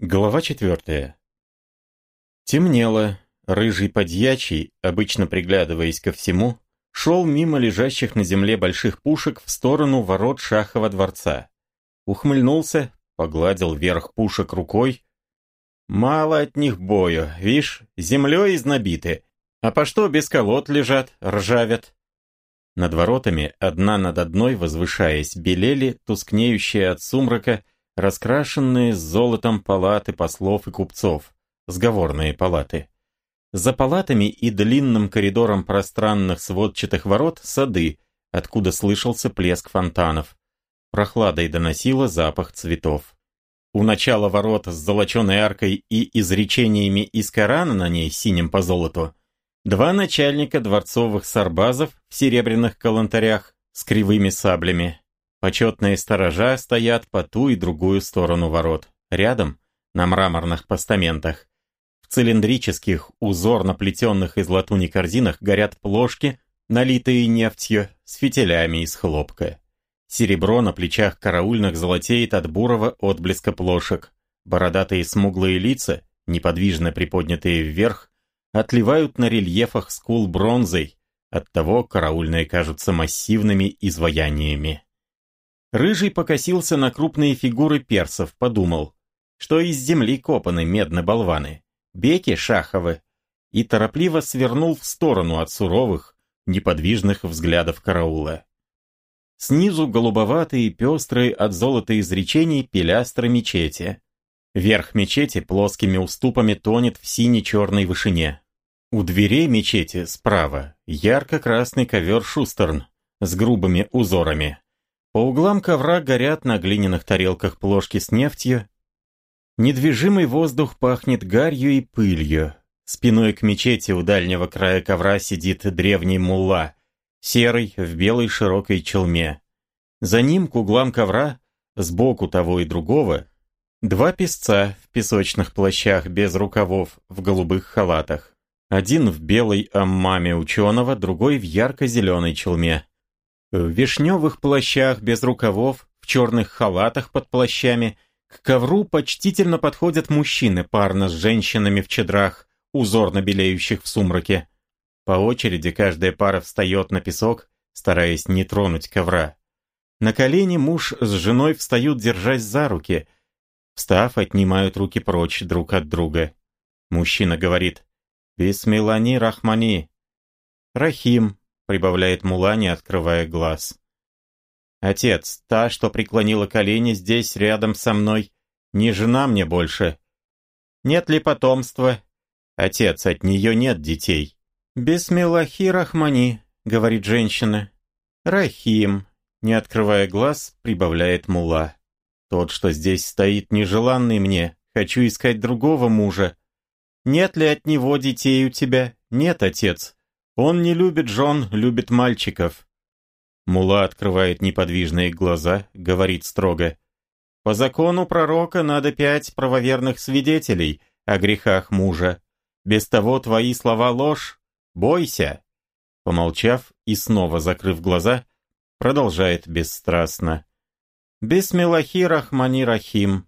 Глава четвертая. Темнело. Рыжий подьячий, обычно приглядываясь ко всему, шел мимо лежащих на земле больших пушек в сторону ворот Шахова дворца. Ухмыльнулся, погладил верх пушек рукой. «Мало от них бою, вишь, землей изнабиты, а по что без колод лежат, ржавят?» Над воротами, одна над одной возвышаясь, белели, тускнеющие от сумрака, раскрашенные с золотом палаты послов и купцов, сговорные палаты. За палатами и длинным коридором пространных сводчатых ворот сады, откуда слышался плеск фонтанов. Прохладой доносило запах цветов. У начала ворот с золоченой аркой и изречениями из Корана на ней синим по золоту два начальника дворцовых сарбазов в серебряных калантарях с кривыми саблями. Почетные сторожа стоят по ту и другую сторону ворот. Рядом, на мраморных постаментах, в цилиндрических, узорно плетенных из латуни корзинах горят плошки, налитые нефтью, с фитилями из хлопка. Серебро на плечах караульных золотеет от бурого отблеска плошек. Бородатые смуглые лица, неподвижно приподнятые вверх, отливают на рельефах скул бронзой, оттого караульные кажутся массивными изваяниями. Рыжий покосился на крупные фигуры персов, подумал, что из земли копаны медно-болваны, беки шаховы, и торопливо свернул в сторону от суровых, неподвижных взглядов караула. Снизу голубоватые, пестрые от золота изречений пилястры мечети. Верх мечети плоскими уступами тонет в сине-черной вышине. У дверей мечети справа ярко-красный ковер шустерн с грубыми узорами. По углам ковра горят на глиняных тарелках плошки с нефтью. Недвижимый воздух пахнет гарью и пылью. Спиной к мечети у дальнего края ковра сидит древний мулла, серый в белой широкой челме. За ним к углам ковра, сбоку того и другого, два песца в песочных плащах без рукавов, в голубых халатах. Один в белой аммаме ученого, другой в ярко-зеленой челме. В вишневых плащах без рукавов, в черных халатах под плащами, к ковру почтительно подходят мужчины парно с женщинами в чедрах, узорно белеющих в сумраке. По очереди каждая пара встает на песок, стараясь не тронуть ковра. На колени муж с женой встают, держась за руки. Встав, отнимают руки прочь друг от друга. Мужчина говорит «Бисмилани Рахмани». «Рахим», прибавляет Мулани, открывая глаз. «Отец, та, что преклонила колени здесь, рядом со мной, не жена мне больше. Нет ли потомства? Отец, от нее нет детей». «Бисмиллахи Рахмани», — говорит женщина. «Рахим», — не открывая глаз, прибавляет Мула. «Тот, что здесь стоит, нежеланный мне. Хочу искать другого мужа. Нет ли от него детей у тебя? Нет, отец. Он не любит жен, любит мальчиков. Мула открывает неподвижные глаза, говорит строго. По закону пророка надо пять правоверных свидетелей о грехах мужа. Без того твои слова ложь. Бойся. Помолчав и снова закрыв глаза, продолжает бесстрастно. Бисмиллахи рахмани рахим.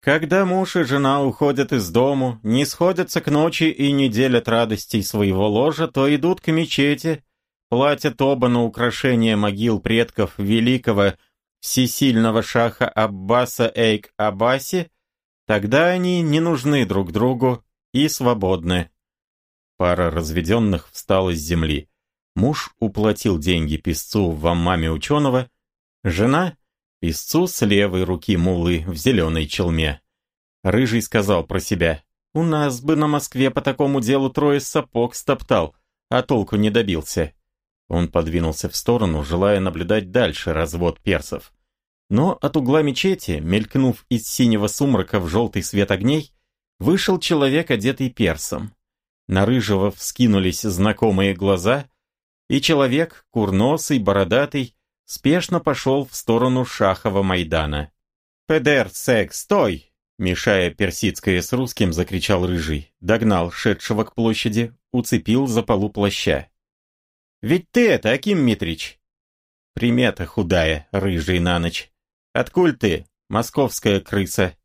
Когда муж и жена уходят из дому, не сходятся к ночи и не делят радостей своего ложа, то идут к мечети, платят оба на украшение могил предков великого всесильного шаха Аббаса Эйк Абаси, тогда они не нужны друг другу и свободны. Пара разведенных встала с земли. Муж уплатил деньги песцу в аммаме ученого, жена Песцу с левой руки мулы в зеленой челме. Рыжий сказал про себя, «У нас бы на Москве по такому делу трое сапог стоптал, а толку не добился». Он подвинулся в сторону, желая наблюдать дальше развод персов. Но от угла мечети, мелькнув из синего сумрака в желтый свет огней, вышел человек, одетый персом. На Рыжего вскинулись знакомые глаза, и человек, курносый, бородатый, спешно пошел в сторону Шахова Майдана. «Педер, сек, стой!» Мешая персидское с русским, закричал Рыжий. Догнал шедшего к площади, уцепил за полу плаща. «Ведь ты это, Аким Митрич!» «Примета худая, рыжий на ночь. Откуль ты, московская крыса?»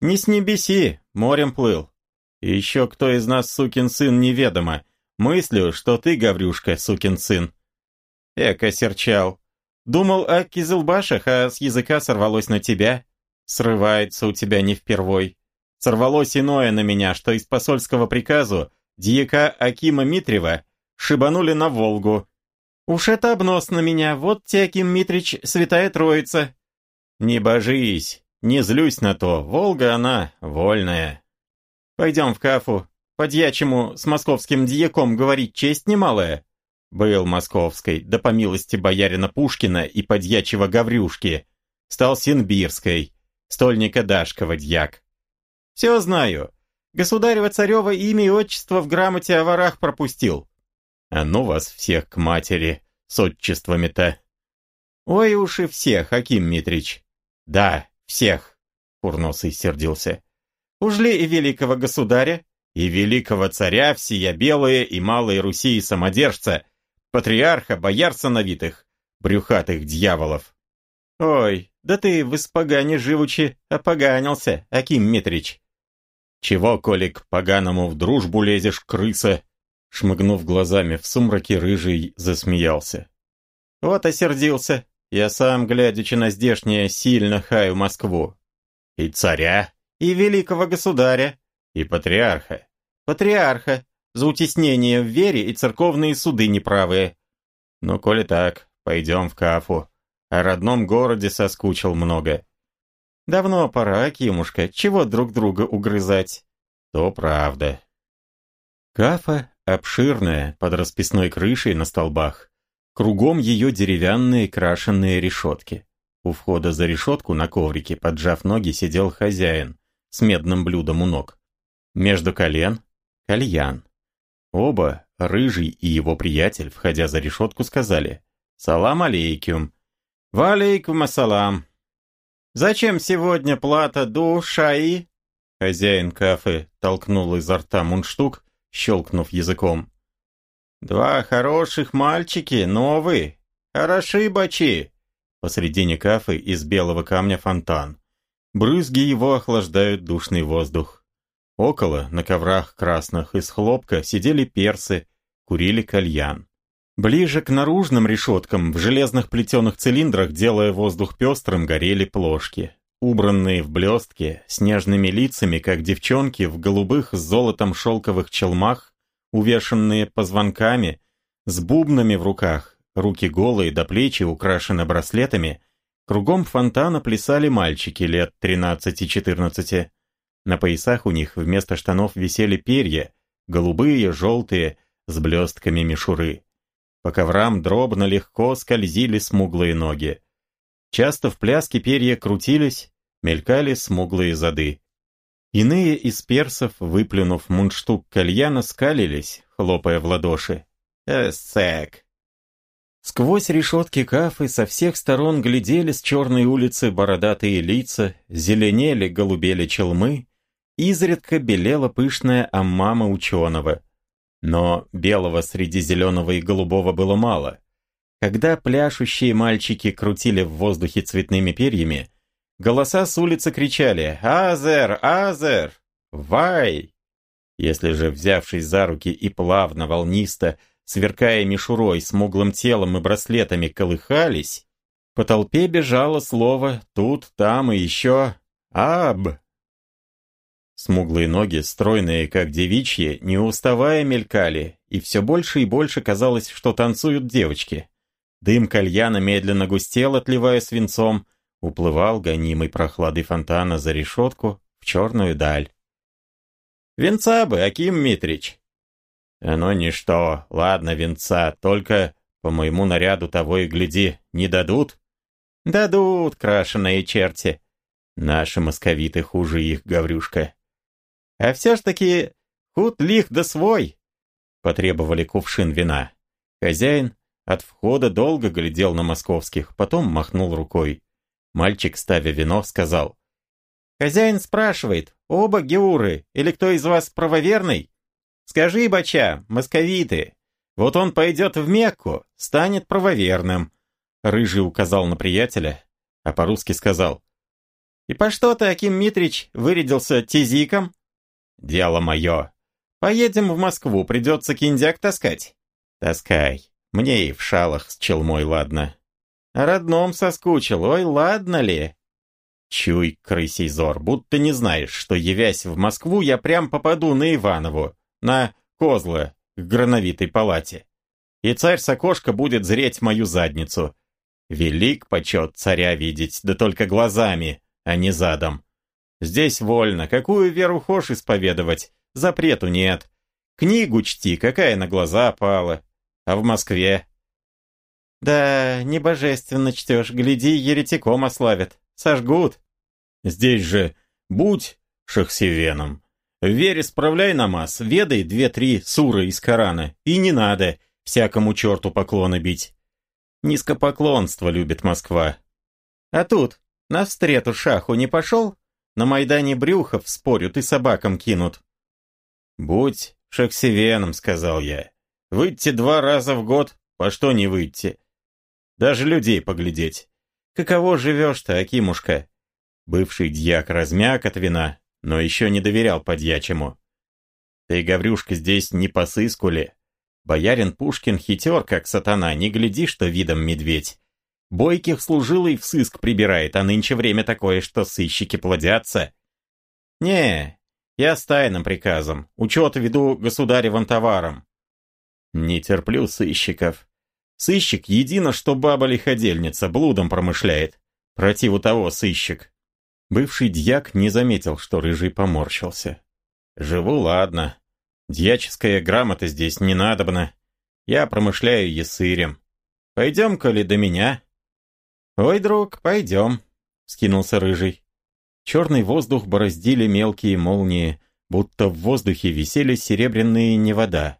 Не с небеси, морем плыл. Еще кто из нас сукин сын неведомо. Мыслю, что ты, Гаврюшка, сукин сын. Эко серчал. Думал о кизылбашах, а с языка сорвалось на тебя. Срывается у тебя не впервой. Сорвалось иное на меня, что из посольского приказу дьяка Акима Митрева шибанули на Волгу. Уж это обнос на меня, вот те, Аким Митрич, святая троица. Не божись, не злюсь на то, Волга она вольная. Пойдем в кафу, подьячему с московским дьяком говорить честь немалая. Был московской, да по милости боярина Пушкина и подьячего Гаврюшки. Стал Синбирской, стольника Дашкова дьяк. Все знаю. Государева царева имя и отчество в грамоте о ворах пропустил. А ну вас всех к матери, с отчествами-то. Ой уж и всех, Аким Митрич. Да, всех, Курносый сердился. Уж ли и великого государя, и великого царя всея белые и малые Руси и самодержца, патриарха, бояр сановитых, брюхатых дьяволов. Ой, да ты в испогане живучи опоганился, Аким Митрич. Чего, коли к поганому в дружбу лезешь, крыса? Шмыгнув глазами в сумраке, рыжий засмеялся. Вот осердился, я сам, глядячи на здешнее, сильно хаю Москву. И царя, и великого государя, и патриарха. Патриарха, за утеснение в вере и церковные суды неправые. Ну, коли так, пойдем в Кафу. О родном городе соскучил много. Давно пора, Акимушка, чего друг друга угрызать? То правда. Кафа обширная, под расписной крышей на столбах. Кругом ее деревянные крашенные решетки. У входа за решетку на коврике, поджав ноги, сидел хозяин с медным блюдом у ног. Между колен — кальян. Оба, Рыжий и его приятель, входя за решетку, сказали «Салам алейкум». «Валейкум ассалам». «Зачем сегодня плата душаи?» Хозяин кафе толкнул изо рта мундштук, щелкнув языком. «Два хороших мальчики, новые, хороши бачи!» Посредине кафы из белого камня фонтан. Брызги его охлаждают душный воздух. Около, на коврах красных из хлопка, сидели персы, курили кальян. Ближе к наружным решеткам, в железных плетеных цилиндрах, делая воздух пестрым, горели плошки. Убранные в блестки, с нежными лицами, как девчонки, в голубых с золотом шелковых челмах, увешанные позвонками, с бубнами в руках, руки голые до плечи украшены браслетами, кругом фонтана плясали мальчики лет 13-14. На поясах у них вместо штанов висели перья, голубые, желтые, с блестками мишуры. По коврам дробно легко скользили смуглые ноги. Часто в пляске перья крутились, мелькали смуглые зады. Иные из персов, выплюнув мундштук кальяна, скалились, хлопая в ладоши. «Эссек!» Сквозь решетки кафы со всех сторон глядели с черной улицы бородатые лица, зеленели, голубели челмы, изредка белела пышная аммама ученого. Но белого среди зеленого и голубого было мало. Когда пляшущие мальчики крутили в воздухе цветными перьями, Голоса с улицы кричали «Азер! Азер! Вай!» Если же, взявшись за руки и плавно, волнисто, сверкая мишурой, смуглым телом и браслетами колыхались, по толпе бежало слово «тут, там и еще «Аб!». Смуглые ноги, стройные, как девичьи, не уставая мелькали, и все больше и больше казалось, что танцуют девочки. Дым кальяна медленно густел, отливая свинцом, уплывал гонимый прохладой фонтана за решетку в черную даль. «Венца бы, Аким Митрич!» «Оно ничто, ладно, венца, только по моему наряду того и гляди, не дадут?» «Дадут, крашеные черти!» «Наши московиты хуже их, Гаврюшка!» «А все ж таки худ лих да свой!» Потребовали кувшин вина. Хозяин от входа долго глядел на московских, потом махнул рукой. Мальчик, ставя вино, сказал. «Хозяин спрашивает, оба геуры, или кто из вас правоверный? Скажи, бача, московиты, вот он пойдет в Мекку, станет правоверным». Рыжий указал на приятеля, а по-русски сказал. И по что ты, Аким Митрич, вырядился тизиком? Дело мое. Поедем в Москву, придется киндяк таскать. Таскай. Мне и в шалах с челмой ладно. О родном соскучил, ой, ладно ли? Чуй, крысий зор, будто не знаешь, что, явясь в Москву, я прям попаду на Иванову, на козла, к грановитой палате. И царь с окошка будет зреть мою задницу. Велик почет царя видеть, да только глазами, а не задом. Здесь вольно, какую веру хошь исповедовать, запрету нет. Книгу чти, какая на глаза пала. А в Москве? Да, не божественно чтешь, гляди, еретиком ославят. Сожгут. Здесь же будь шахсевеном. В вере справляй намаз, ведай две-три суры из Корана. И не надо всякому черту поклоны бить. Низкопоклонство любит Москва. А тут, на встрету шаху не пошел? На Майдане Брюхов, спорю, ты собакам кинут. Будь шахсевеном, сказал я. Выйти два раза в год, по что не выйти? Даже людей поглядеть. Каково живешь-то, Акимушка? Бывший дьяк размяк от вина, но еще не доверял подьячему. Ты, Гаврюшка, здесь не по сыску ли? Боярин Пушкин хитер, как сатана, не гляди, что видом медведь. Бойких служилый в сыск прибирает, а нынче время такое, что сыщики плодятся. Не, я с тайным приказом, учет веду государевым товаром. Не терплю сыщиков. Сыщик едино, что баба-лиходельница, блудом промышляет. Противу того сыщик. Бывший дьяк не заметил, что рыжий поморщился. «Живу, ладно. Дьяческая грамота здесь не надобна. Я промышляю ясырем. Пойдем-ка ли до меня?» «Ой, друг, пойдем», — скинулся рыжий. Черный воздух бороздили мелкие молнии, будто в воздухе висели серебряные невода.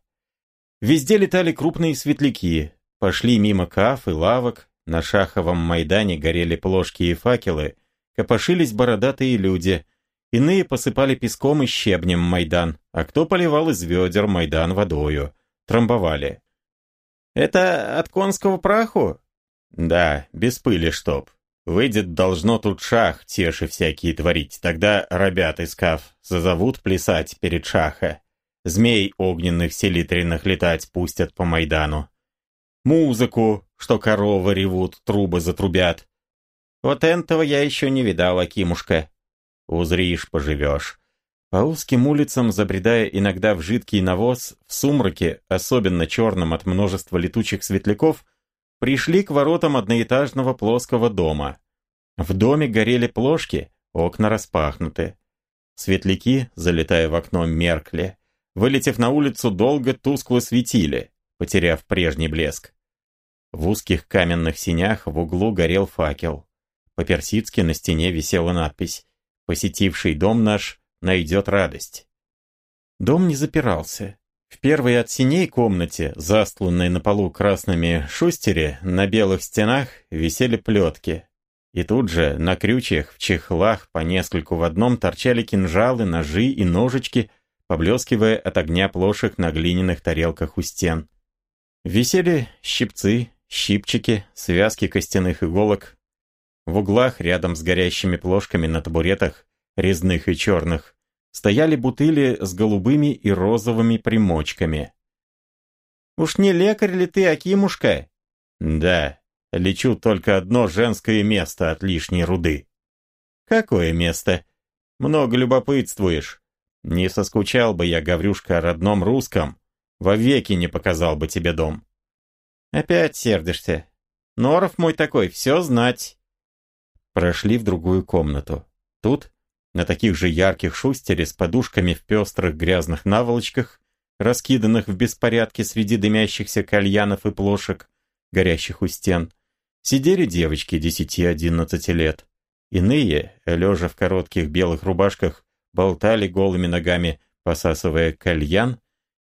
Везде летали крупные светляки, пошли мимо каф и лавок, на шаховом майдане горели плошки и факелы — копошились бородатые люди. Иные посыпали песком и щебнем Майдан, а кто поливал из ведер Майдан водою. Трамбовали. «Это от конского праху?» «Да, без пыли чтоб. Выйдет должно тут шах теши всякие творить. Тогда ребят искав зазовут плясать перед шаха. Змей огненных селитренных летать пустят по Майдану. Музыку, что коровы ревут, трубы затрубят. Вот этого я еще не видал, Акимушка. Узришь, поживешь. По узким улицам, забредая иногда в жидкий навоз, в сумраке, особенно черном от множества летучих светляков, пришли к воротам одноэтажного плоского дома. В доме горели плошки, окна распахнуты. Светляки, залетая в окно, меркли. Вылетев на улицу, долго тускло светили, потеряв прежний блеск. В узких каменных синях в углу горел факел. По-персидски на стене висела надпись «Посетивший дом наш найдет радость». Дом не запирался. В первой от синей комнате, застланной на полу красными шустере, на белых стенах висели плетки. И тут же на крючьях, в чехлах, по нескольку в одном, торчали кинжалы, ножи и ножички, поблескивая от огня плошек на глиняных тарелках у стен. Висели щипцы, щипчики, связки костяных иголок, в углах, рядом с горящими плошками на табуретах, резных и черных, стояли бутыли с голубыми и розовыми примочками. «Уж не лекарь ли ты, Акимушка?» «Да, лечу только одно женское место от лишней руды». «Какое место?» «Много любопытствуешь. Не соскучал бы я, Гаврюшка, о родном русском. Вовеки не показал бы тебе дом». «Опять сердишься. Норов мой такой, все знать» прошли в другую комнату. Тут, на таких же ярких шустере с подушками в пестрых грязных наволочках, раскиданных в беспорядке среди дымящихся кальянов и плошек, горящих у стен, сидели девочки десяти-одиннадцати лет. Иные, лежа в коротких белых рубашках, болтали голыми ногами, посасывая кальян,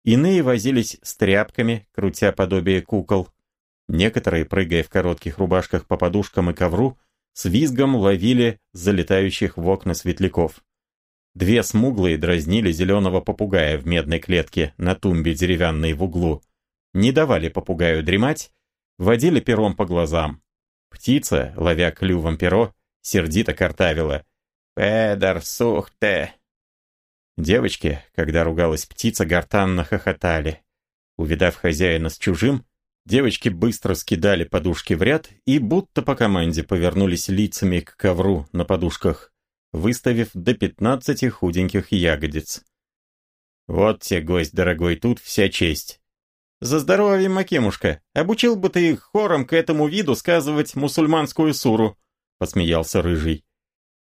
иные возились с тряпками, крутя подобие кукол. Некоторые, прыгая в коротких рубашках по подушкам и ковру, с визгом ловили залетающих в окна светляков. Две смуглые дразнили зеленого попугая в медной клетке на тумбе деревянной в углу. Не давали попугаю дремать, водили пером по глазам. Птица, ловя клювом перо, сердито картавила. Педер сухте. Девочки, когда ругалась птица, гортанно хохотали. Увидав хозяина с чужим, девочки быстро скидали подушки в ряд и будто по команде повернулись лицами к ковру на подушках, выставив до пятнадцати худеньких ягодиц. «Вот те, гость дорогой, тут вся честь. За здоровье, Макемушка, обучил бы ты их хором к этому виду сказывать мусульманскую суру», — посмеялся Рыжий.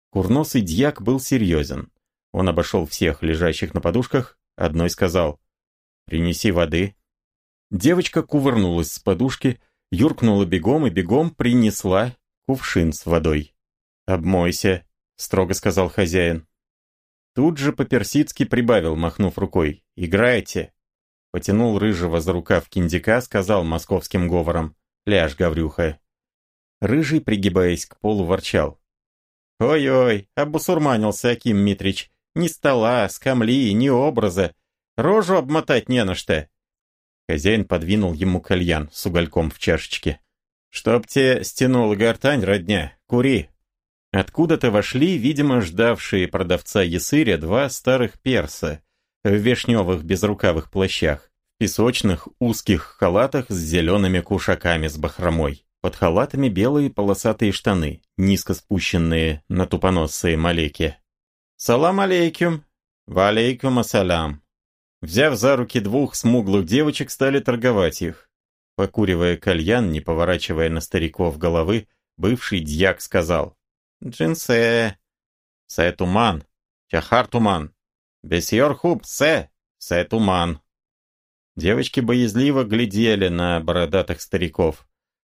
Курносый дьяк был серьезен. Он обошел всех лежащих на подушках, одной сказал «Принеси воды». Девочка кувырнулась с подушки, юркнула бегом и бегом принесла кувшин с водой. «Обмойся», — строго сказал хозяин. Тут же по-персидски прибавил, махнув рукой. «Играйте!» Потянул рыжего за рукав киндика, сказал московским говором. «Ляжь, Гаврюха!» Рыжий, пригибаясь к полу, ворчал. «Ой-ой, обусурманился Аким Митрич. Ни стола, скамли, ни образа. Рожу обмотать не на что!» Хозяин подвинул ему кальян с угольком в чашечке. «Чтоб те стянула гортань, родня, кури!» Откуда-то вошли, видимо, ждавшие продавца ясыря два старых перса в вишневых безрукавых плащах, в песочных узких халатах с зелеными кушаками с бахромой. Под халатами белые полосатые штаны, низко спущенные на тупоносые малеки. «Салам алейкум!» «Валейкум ассалям!» Взяв за руки двух смуглых девочек, стали торговать их. Покуривая кальян, не поворачивая на стариков головы, бывший дьяк сказал Джинсе. Се туман. Чахар туман. Бесьор хуб се. Се туман. Девочки боязливо глядели на бородатых стариков.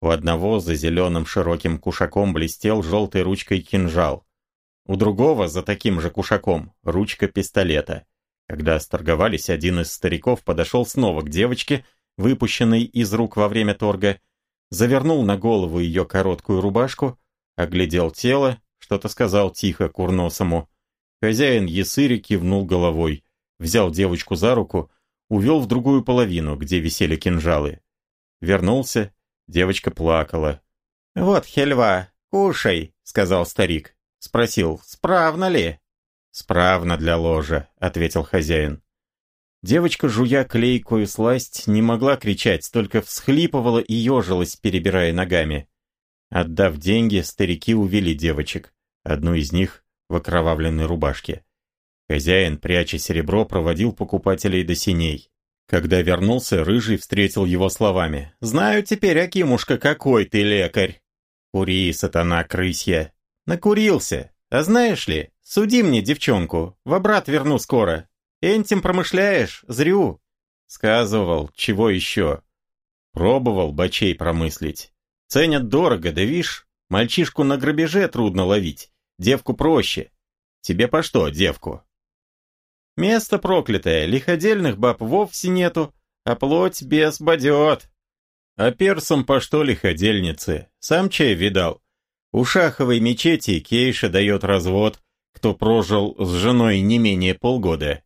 У одного за зеленым широким кушаком блестел желтой ручкой кинжал. У другого за таким же кушаком ручка пистолета. Когда сторговались, один из стариков подошел снова к девочке, выпущенной из рук во время торга, завернул на голову ее короткую рубашку, оглядел тело, что-то сказал тихо курносому. Хозяин Ясыри кивнул головой, взял девочку за руку, увел в другую половину, где висели кинжалы. Вернулся, девочка плакала. «Вот хельва, кушай», — сказал старик. Спросил, справно ли? «Справно для ложа», — ответил хозяин. Девочка, жуя клейкую сласть, не могла кричать, только всхлипывала и ежилась, перебирая ногами. Отдав деньги, старики увели девочек, одну из них в окровавленной рубашке. Хозяин, пряча серебро, проводил покупателей до синей. Когда вернулся, Рыжий встретил его словами. «Знаю теперь, Акимушка, какой ты лекарь!» «Кури, сатана крысья!» «Накурился! А знаешь ли, суди мне девчонку, в обрат верну скоро. Энтим промышляешь, зрю!» Сказывал, чего еще. Пробовал бочей промыслить. Ценят дорого, да вишь, мальчишку на грабеже трудно ловить, девку проще. Тебе по что, девку? Место проклятое, лиходельных баб вовсе нету, а плоть без бодет. А персом по что лиходельницы? Сам чай видал. У шаховой мечети Кейша дает развод, кто прожил с женой не менее полгода.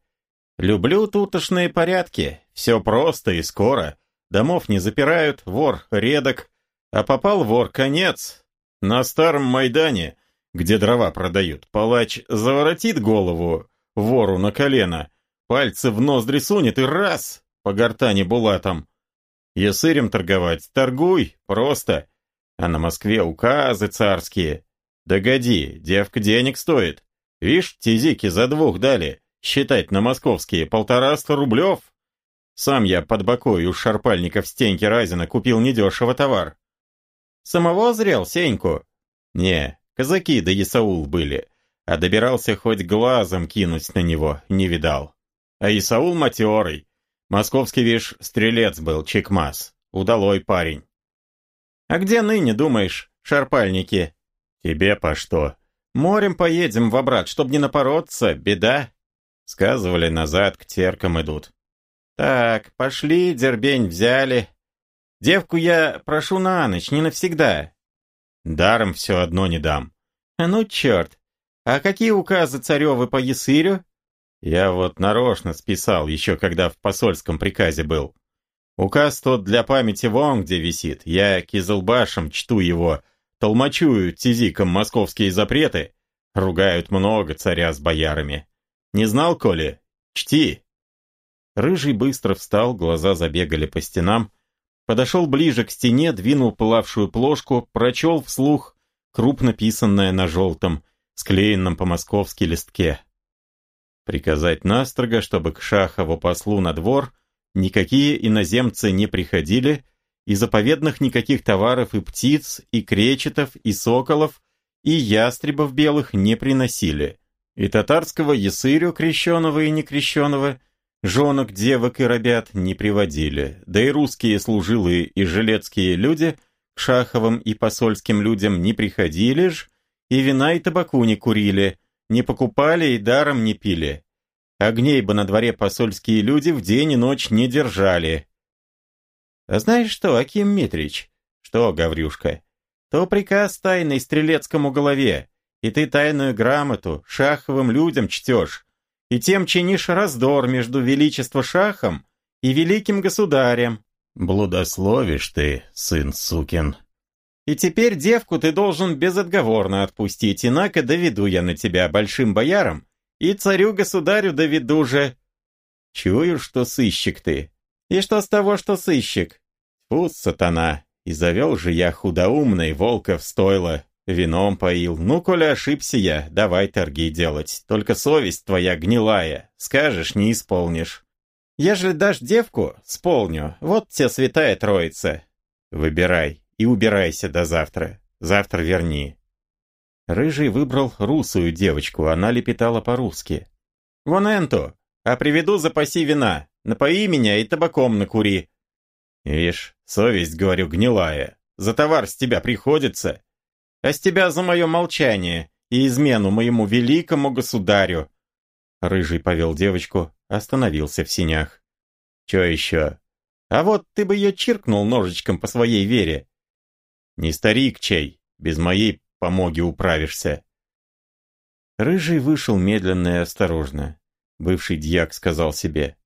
Люблю тутошные порядки, все просто и скоро. Домов не запирают, вор редок, а попал вор, конец. На старом Майдане, где дрова продают, палач заворотит голову вору на колено, пальцы в ноздри сунет и раз, по гортани булатом. Ясырем торговать, торгуй, просто. А на Москве указы царские. Догоди, девка денег стоит. Вишь, тизики за двух дали, считать на московские полтораста рублев. Сам я под бокой у шарпальников Стеньки Разина купил недешево товар. Самого зрел, Сеньку? Не, казаки да Исаул были, а добирался хоть глазом кинуть на него, не видал. А Исаул матерый. Московский, вишь, стрелец был, чекмас. Удалой парень. А где ныне, думаешь, шарпальники? Тебе по что? Морем поедем в обрат, чтоб не напороться, беда. Сказывали, назад к теркам идут. Так, пошли, дербень взяли, Девку я прошу на ночь, не навсегда. Даром все одно не дам. Ну, черт. А какие указы царевы по Ясырю? Я вот нарочно списал, еще когда в посольском приказе был. Указ тот для памяти вон где висит. Я кизылбашем чту его, толмачую тизиком московские запреты, Ругают много царя с боярами. Не знал, Коли? Чти!» Рыжий быстро встал, глаза забегали по стенам, подошел ближе к стене, двинул пылавшую плошку, прочел вслух крупно писанное на желтом, склеенном по-московски листке. Приказать настрого, чтобы к Шахову послу на двор никакие иноземцы не приходили, и заповедных никаких товаров и птиц, и кречетов, и соколов, и ястребов белых не приносили, и татарского ясырю крещеного и некрещеного – Женок, девок и ребят не приводили, да и русские служилые и жилецкие люди к шаховым и посольским людям не приходили ж, и вина и табаку не курили, не покупали и даром не пили. Огней бы на дворе посольские люди в день и ночь не держали. А знаешь что, Аким Митрич? Что, Гаврюшка? То приказ тайный стрелецкому голове, и ты тайную грамоту шаховым людям чтешь и тем чинишь раздор между величество шахом и великим государем. Блудословишь ты, сын сукин. И теперь девку ты должен безотговорно отпустить, инако доведу я на тебя большим боярам, и царю-государю доведу же. Чую, что сыщик ты. И что с того, что сыщик? Фу, сатана, и завел же я худоумный волка в стойло, Вином поил. Ну, коли ошибся я, давай торги делать. Только совесть твоя гнилая. Скажешь, не исполнишь. Ежели дашь девку, сполню. Вот тебе святая троица. Выбирай и убирайся до завтра. Завтра верни. Рыжий выбрал русую девочку, она лепетала по-русски. «Вон энту, а приведу запаси вина, напои меня и табаком накури». «Вишь, совесть, говорю, гнилая, за товар с тебя приходится, а с тебя за мое молчание и измену моему великому государю». Рыжий повел девочку, остановился в синях. «Че еще? А вот ты бы ее чиркнул ножичком по своей вере». «Не старик чей, без моей помоги управишься». Рыжий вышел медленно и осторожно. Бывший дьяк сказал себе.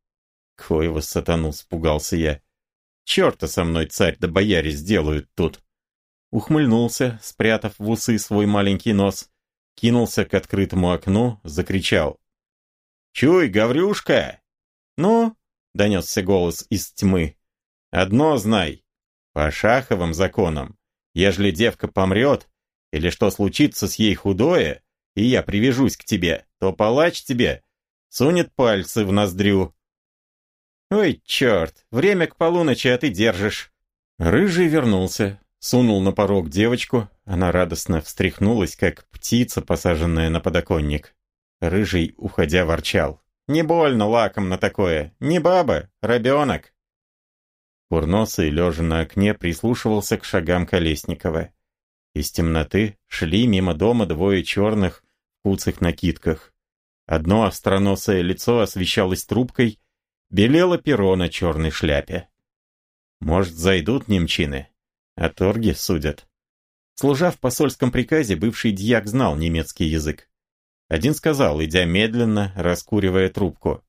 «Кой сатану, спугался я. Черта со мной царь да бояре сделают тут» ухмыльнулся, спрятав в усы свой маленький нос, кинулся к открытому окну, закричал. «Чуй, Гаврюшка!» «Ну?» — донесся голос из тьмы. «Одно знай. По шаховым законам, ежели девка помрет, или что случится с ей худое, и я привяжусь к тебе, то палач тебе сунет пальцы в ноздрю». «Ой, черт, время к полуночи, а ты держишь». Рыжий вернулся, Сунул на порог девочку, она радостно встряхнулась, как птица, посаженная на подоконник. Рыжий, уходя, ворчал. «Не больно лаком на такое, не баба, ребенок!» Курносый, лежа на окне, прислушивался к шагам Колесникова. Из темноты шли мимо дома двое черных в куцых накидках. Одно остроносое лицо освещалось трубкой, белело перо на черной шляпе. «Может, зайдут немчины?» А торги судят. Служа в посольском приказе, бывший дьяк знал немецкий язык. Один сказал, идя медленно, раскуривая трубку.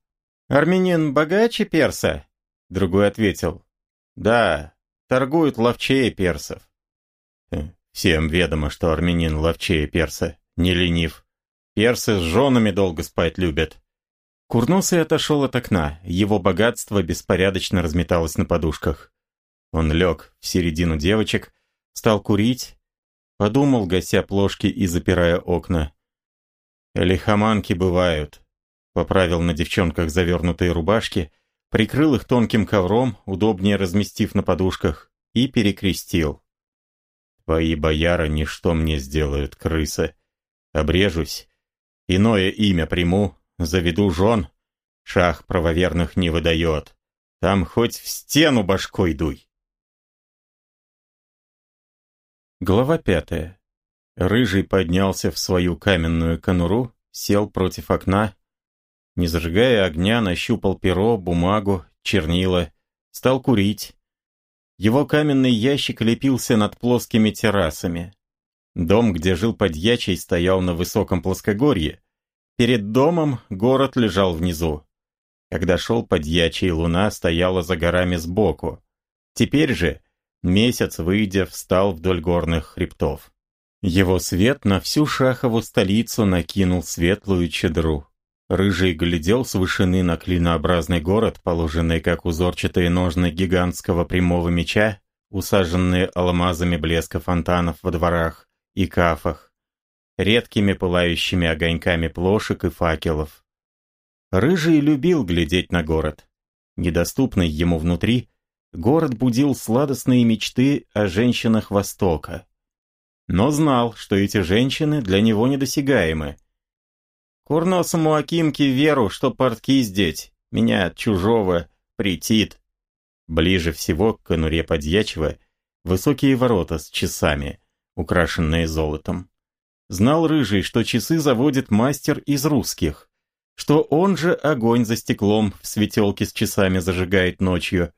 «Армянин богаче перса?» Другой ответил. «Да, торгуют ловчее персов». «Э, «Всем ведомо, что армянин ловчее перса, не ленив. Персы с женами долго спать любят». Курносый отошел от окна, его богатство беспорядочно разметалось на подушках. Он лег в середину девочек, стал курить, подумал, гася плошки и запирая окна. «Лихоманки бывают», — поправил на девчонках завернутые рубашки, прикрыл их тонким ковром, удобнее разместив на подушках, и перекрестил. «Твои бояра ничто мне сделают, крыса. Обрежусь, иное имя приму, заведу жен, шах правоверных не выдает. Там хоть в стену башкой дуй». Глава пятая. Рыжий поднялся в свою каменную конуру, сел против окна, не зажигая огня, нащупал перо, бумагу, чернила, стал курить. Его каменный ящик лепился над плоскими террасами. Дом, где жил подьячий, стоял на высоком плоскогорье. Перед домом город лежал внизу. Когда шел подьячий, луна стояла за горами сбоку. Теперь же Месяц, выйдя, встал вдоль горных хребтов. Его свет на всю шахову столицу накинул светлую чедру. Рыжий глядел с вышины на клинообразный город, положенный как узорчатые ножны гигантского прямого меча, усаженные алмазами блеска фонтанов во дворах и кафах, редкими пылающими огоньками плошек и факелов. Рыжий любил глядеть на город. Недоступный ему внутри, город будил сладостные мечты о женщинах Востока. Но знал, что эти женщины для него недосягаемы. Курносому Акимке веру, что портки здесь, меня от чужого притит. Ближе всего к конуре подьячего высокие ворота с часами, украшенные золотом. Знал Рыжий, что часы заводит мастер из русских, что он же огонь за стеклом в светелке с часами зажигает ночью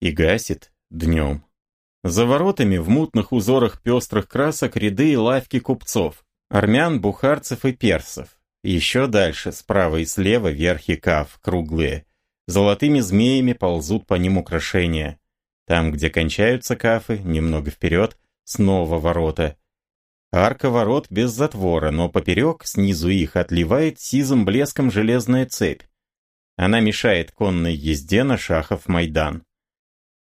и гасит днем. За воротами в мутных узорах пестрых красок ряды и лавки купцов, армян, бухарцев и персов. Еще дальше, справа и слева, верхи каф, круглые. Золотыми змеями ползут по ним украшения. Там, где кончаются кафы, немного вперед, снова ворота. Арка ворот без затвора, но поперек, снизу их, отливает сизым блеском железная цепь. Она мешает конной езде на Шахов Майдан.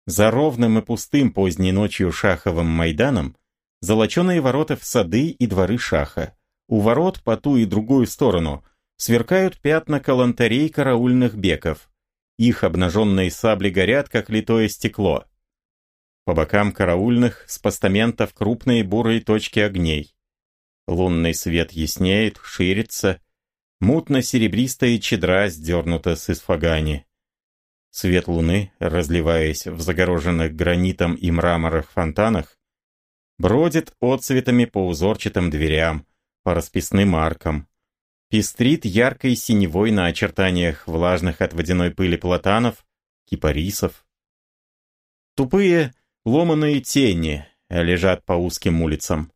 За ровным и пустым поздней ночью Шаховым Майданом золоченые ворота в сады и дворы Шаха. У ворот по ту и другую сторону сверкают пятна калантарей караульных беков. Их обнаженные сабли горят, как литое стекло. По бокам караульных с постаментов крупные бурые точки огней. Лунный свет яснеет, ширится. Мутно-серебристая чедра сдернута с исфагани. Свет луны, разливаясь в загороженных гранитом и мраморах фонтанах, бродит отцветами по узорчатым дверям, по расписным аркам. Пестрит яркой синевой на очертаниях влажных от водяной пыли платанов, кипарисов. Тупые Ломаные тени лежат по узким улицам.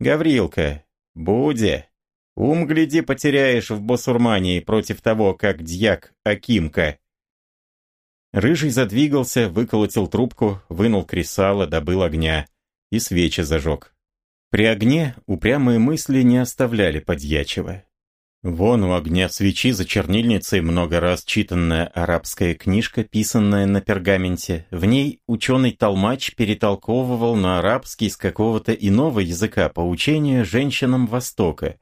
Гаврилка, Буде, ум гляди потеряешь в Босурмании против того, как дьяк Акимка. Рыжий задвигался, выколотил трубку, вынул кресало, добыл огня и свечи зажег. При огне упрямые мысли не оставляли подьячего. Вон у огня свечи за чернильницей много раз читанная арабская книжка, писанная на пергаменте. В ней ученый-толмач перетолковывал на арабский с какого-то иного языка поучения женщинам Востока.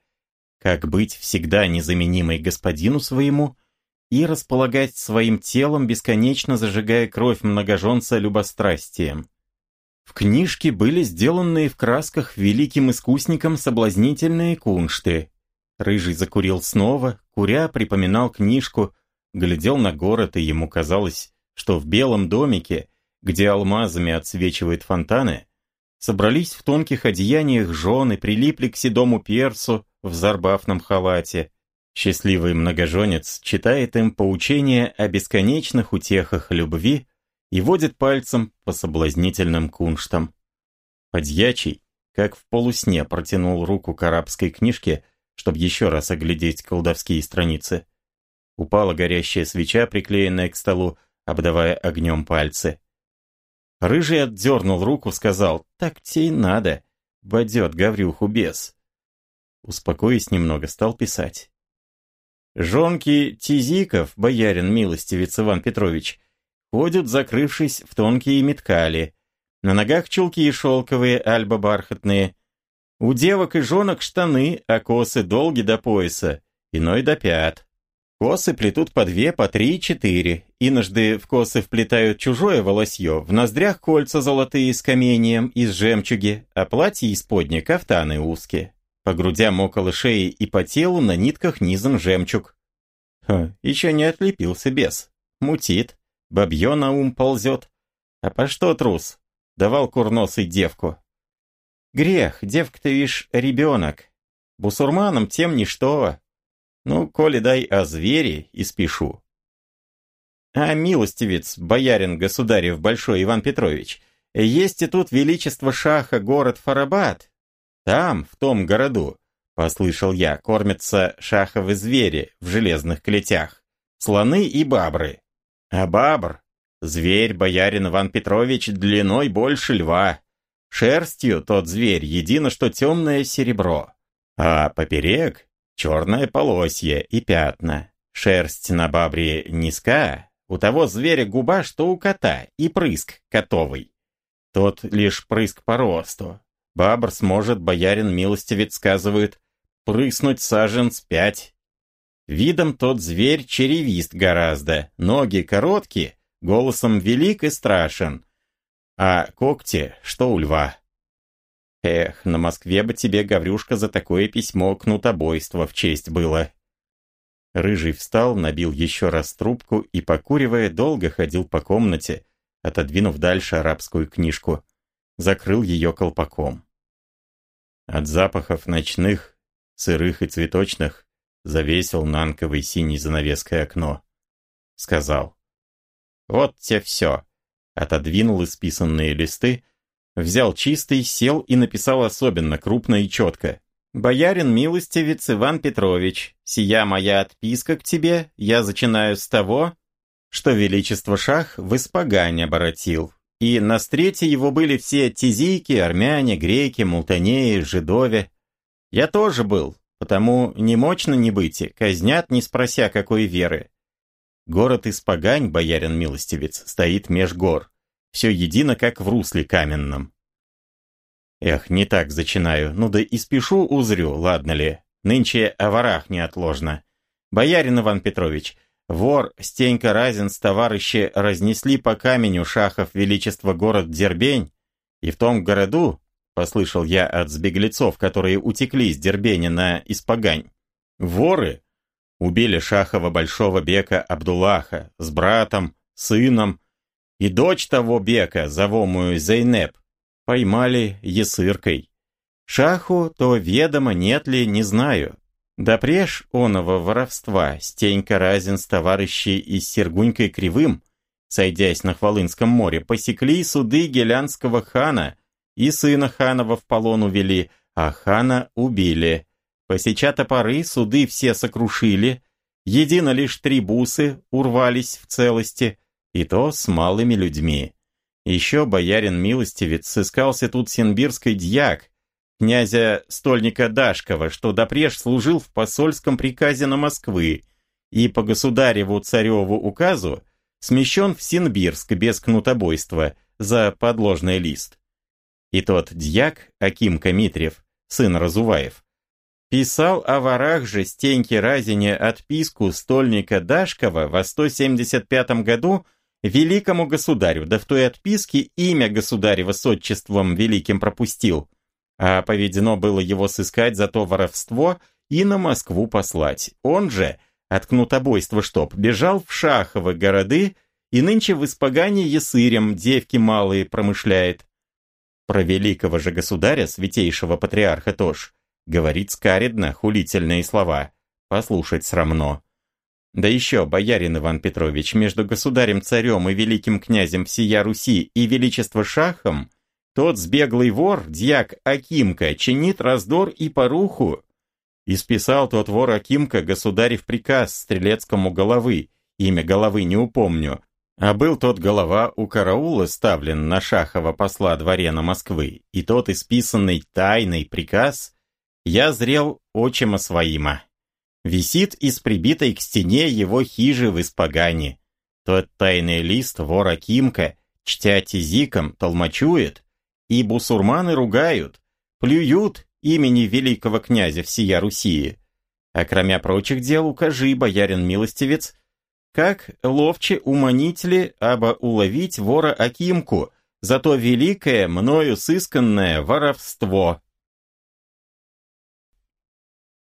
Как быть всегда незаменимой господину своему и располагать своим телом, бесконечно зажигая кровь многоженца любострастием. В книжке были сделанные в красках великим искусником соблазнительные куншты, Рыжий закурил снова, куря припоминал книжку, глядел на город, и ему казалось, что в белом домике, где алмазами отсвечивают фонтаны, собрались в тонких одеяниях жены, прилипли к седому персу в зарбафном халате. Счастливый многоженец читает им поучение о бесконечных утехах любви и водит пальцем по соблазнительным кунштам. Подьячий, как в полусне, протянул руку к арабской книжке, чтобы еще раз оглядеть колдовские страницы. Упала горящая свеча, приклеенная к столу, обдавая огнем пальцы. Рыжий отдернул руку, сказал, «Так те и надо, бодет Гаврюху бес». Успокоясь немного, стал писать. Жонки Тизиков, боярин милостивец Иван Петрович, ходят, закрывшись в тонкие меткали. На ногах чулки шелковые, альба бархатные, у девок и жонок штаны, а косы долги до пояса, иной до пят. Косы плетут по две, по три, четыре. Иножды в косы вплетают чужое волосье, в ноздрях кольца золотые с каменьем из жемчуги, а платье исподнее кафтаны узкие. По грудям около шеи и по телу на нитках низом жемчуг. Ха, еще не отлепился бес. Мутит, бабье на ум ползет. А по что трус? Давал курносый девку. Грех, девка-то, вишь, ребенок. Бусурманам тем ничто. Ну, коли дай о звере, и спешу. А милостивец, боярин государев Большой Иван Петрович, есть и тут величество шаха город Фарабад. Там, в том городу, послышал я, кормятся шаховы звери в железных клетях, слоны и бабры. А бабр, зверь боярин Иван Петрович длиной больше льва, Шерстью тот зверь едино, что темное серебро, а поперек черное полосье и пятна. Шерсть на бабре низка, у того зверя губа, что у кота, и прыск котовый. Тот лишь прыск по росту. Бабр сможет, боярин милостивец сказывает, прыснуть саженц пять. Видом тот зверь черевист гораздо, ноги короткие, голосом велик и страшен, а когти, что у льва. Эх, на Москве бы тебе, Гаврюшка, за такое письмо кнутобойство в честь было. Рыжий встал, набил еще раз трубку и, покуривая, долго ходил по комнате, отодвинув дальше арабскую книжку, закрыл ее колпаком. От запахов ночных, сырых и цветочных, завесил нанковой синей занавеской окно. Сказал. «Вот те все отодвинул исписанные листы, взял чистый, сел и написал особенно крупно и четко. «Боярин милостивец Иван Петрович, сия моя отписка к тебе, я начинаю с того, что Величество Шах в Испагань оборотил, и на стрете его были все тизийки, армяне, греки, мултанеи, жидове. Я тоже был, потому не мощно не быть, казнят, не спрося какой веры. Город Испагань, боярин милостивец, стоит меж гор. Все едино, как в русле каменном. Эх, не так зачинаю. Ну да и спешу узрю, ладно ли. Нынче о ворах неотложно. Боярин Иван Петрович, вор Стенька Разин с товарищи разнесли по каменю шахов величества город Дербень, и в том городу, послышал я от сбеглецов, которые утекли с Дербеня на Испагань, воры убили Шахова Большого Бека Абдуллаха с братом, сыном, и дочь того Бека, зовомую Зейнеп, поймали есыркой. Шаху то ведомо нет ли, не знаю. Да преж оного воровства Стенька Разин с товарищей и с Сергунькой Кривым, сойдясь на Хвалынском море, посекли суды гелянского хана и сына ханова в полон увели, а хана убили. Посеча топоры, суды все сокрушили, едино лишь три бусы урвались в целости, и то с малыми людьми. Еще боярин милостивец сыскался тут сенбирский дьяк, князя Стольника Дашкова, что допреж служил в посольском приказе на Москвы, и по государеву цареву указу смещен в Синбирск без кнутобойства за подложный лист. И тот дьяк, Аким Камитрев, сын Разуваев, Писал о ворах же Стеньке Разине отписку стольника Дашкова во 175 году великому государю, да в той отписке имя государева с отчеством великим пропустил, а поведено было его сыскать за то воровство и на Москву послать. Он же, от кнутобойства чтоб, бежал в Шаховы городы и нынче в испогане ясырем девки малые промышляет. Про великого же государя, святейшего патриарха Тош, Говорит скаредно, хулительные слова. Послушать срамно. Да еще, боярин Иван Петрович, между государем-царем и великим князем всея Руси и величество шахом, тот сбеглый вор, дьяк Акимка, чинит раздор и поруху. Исписал тот вор Акимка государев приказ стрелецкому головы, имя головы не упомню, а был тот голова у караула ставлен на шахова посла дворена Москвы, и тот исписанный тайный приказ я зрел очима своима. Висит из прибитой к стене его хижи в испогане. Тот тайный лист вора Кимка, чтя тизиком, толмачует, и бусурманы ругают, плюют имени великого князя всея Руси. А кроме прочих дел, укажи, боярин милостивец, как ловче уманить ли, або уловить вора Акимку, за то великое мною сысканное воровство.